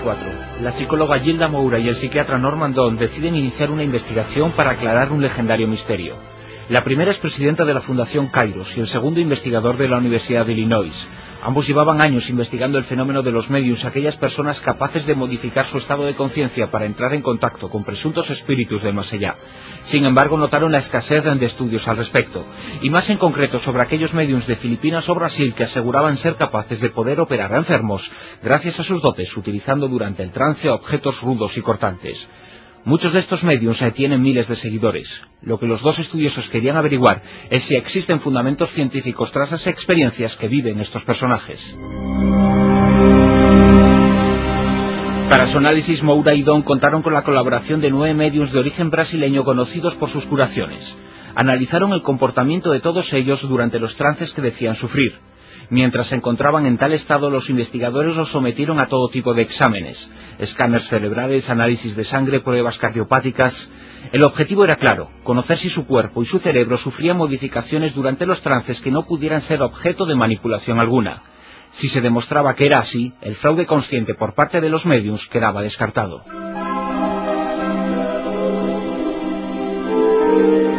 1944, la psicóloga Gilda Moura y el psiquiatra Norman Don deciden iniciar una investigación para aclarar un legendario misterio. La primera es presidenta de la Fundación Kairos y el segundo investigador de la Universidad de Illinois. Ambos llevaban años investigando el fenómeno de los medios, aquellas personas capaces de modificar su estado de conciencia para entrar en contacto con presuntos espíritus del más allá. Sin embargo, notaron la escasez de estudios al respecto, y más en concreto sobre aquellos medios de Filipinas o Brasil que aseguraban ser capaces de poder operar a enfermos gracias a sus dotes, utilizando durante el trance objetos rudos y cortantes. Muchos de estos medios tienen miles de seguidores. Lo que los dos estudiosos querían averiguar es si existen fundamentos científicos tras las experiencias que viven estos personajes. Para su análisis, Moura y Don contaron con la colaboración de nueve medios de origen brasileño conocidos por sus curaciones. Analizaron el comportamiento de todos ellos durante los trances que decían sufrir. Mientras se encontraban en tal estado, los investigadores los sometieron a todo tipo de exámenes, escáneres cerebrales, análisis de sangre, pruebas cardiopáticas. El objetivo era claro, conocer si su cuerpo y su cerebro sufrían modificaciones durante los trances que no pudieran ser objeto de manipulación alguna. Si se demostraba que era así, el fraude consciente por parte de los medios quedaba descartado.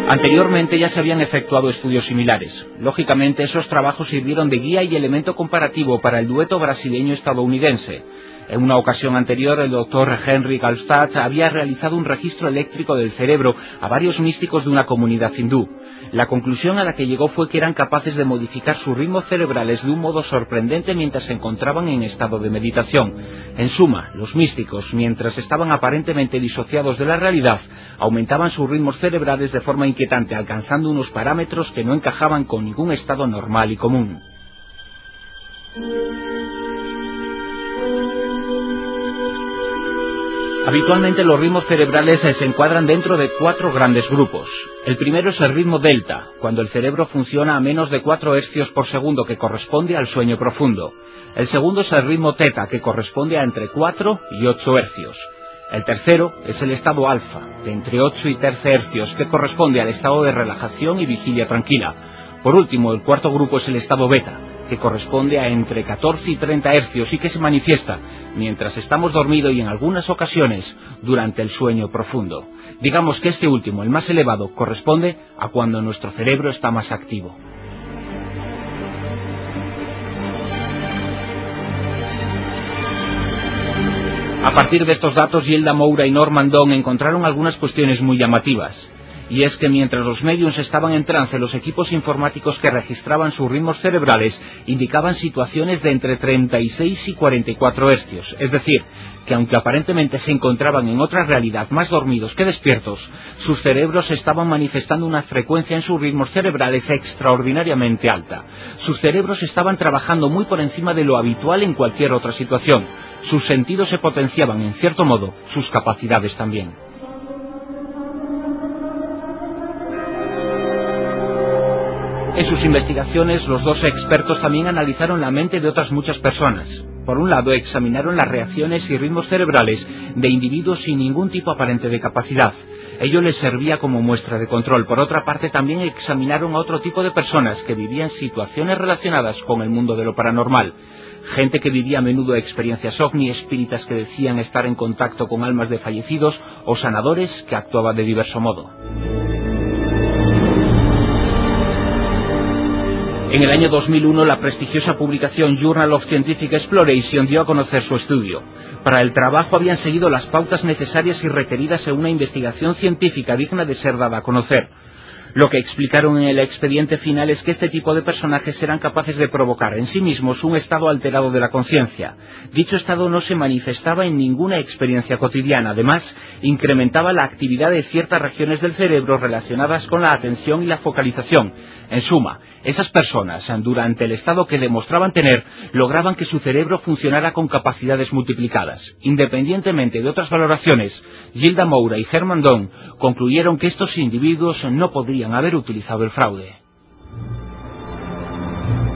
Anteriormente ya se habían efectuado estudios similares. Lógicamente, esos trabajos sirvieron de guía y elemento comparativo para el dueto brasileño-estadounidense. En una ocasión anterior, el doctor Henry Galstadt había realizado un registro eléctrico del cerebro a varios místicos de una comunidad hindú. La conclusión a la que llegó fue que eran capaces de modificar sus ritmos cerebrales de un modo sorprendente mientras se encontraban en estado de meditación. En suma, los místicos, mientras estaban aparentemente disociados de la realidad, aumentaban sus ritmos cerebrales de forma inquietante, alcanzando unos parámetros que no encajaban con ningún estado normal y común. Habitualmente los ritmos cerebrales se encuadran dentro de cuatro grandes grupos. El primero es el ritmo delta, cuando el cerebro funciona a menos de 4 hercios por segundo, que corresponde al sueño profundo. El segundo es el ritmo teta, que corresponde a entre 4 y 8 hercios. El tercero es el estado alfa, de entre 8 y 13 hercios, que corresponde al estado de relajación y vigilia tranquila. Por último, el cuarto grupo es el estado beta, que corresponde a entre 14 y 30 hercios y que se manifiesta mientras estamos dormidos y en algunas ocasiones durante el sueño profundo. Digamos que este último, el más elevado, corresponde a cuando nuestro cerebro está más activo. A partir de estos datos, Yelda Moura y Norman Dong encontraron algunas cuestiones muy llamativas y es que mientras los medios estaban en trance, los equipos informáticos que registraban sus ritmos cerebrales indicaban situaciones de entre 36 y 44 hercios, es decir, que aunque aparentemente se encontraban en otra realidad más dormidos que despiertos, sus cerebros estaban manifestando una frecuencia en sus ritmos cerebrales extraordinariamente alta. Sus cerebros estaban trabajando muy por encima de lo habitual en cualquier otra situación. Sus sentidos se potenciaban, en cierto modo, sus capacidades también. En sus investigaciones, los dos expertos también analizaron la mente de otras muchas personas. Por un lado, examinaron las reacciones y ritmos cerebrales de individuos sin ningún tipo aparente de capacidad. Ello les servía como muestra de control. Por otra parte, también examinaron a otro tipo de personas que vivían situaciones relacionadas con el mundo de lo paranormal. Gente que vivía a menudo experiencias ovni, espíritas que decían estar en contacto con almas de fallecidos o sanadores que actuaban de diverso modo. En el año 2001, la prestigiosa publicación Journal of Scientific Exploration dio a conocer su estudio. Para el trabajo habían seguido las pautas necesarias y requeridas en una investigación científica digna de ser dada a conocer. Lo que explicaron en el expediente final es que este tipo de personajes eran capaces de provocar en sí mismos un estado alterado de la conciencia. Dicho estado no se manifestaba en ninguna experiencia cotidiana. Además, incrementaba la actividad de ciertas regiones del cerebro relacionadas con la atención y la focalización. En suma, esas personas, durante el estado que demostraban tener, lograban que su cerebro funcionara con capacidades multiplicadas. Independientemente de otras valoraciones, Gilda Moura y Herman Don concluyeron que estos individuos no podrían haber utilizado el fraude.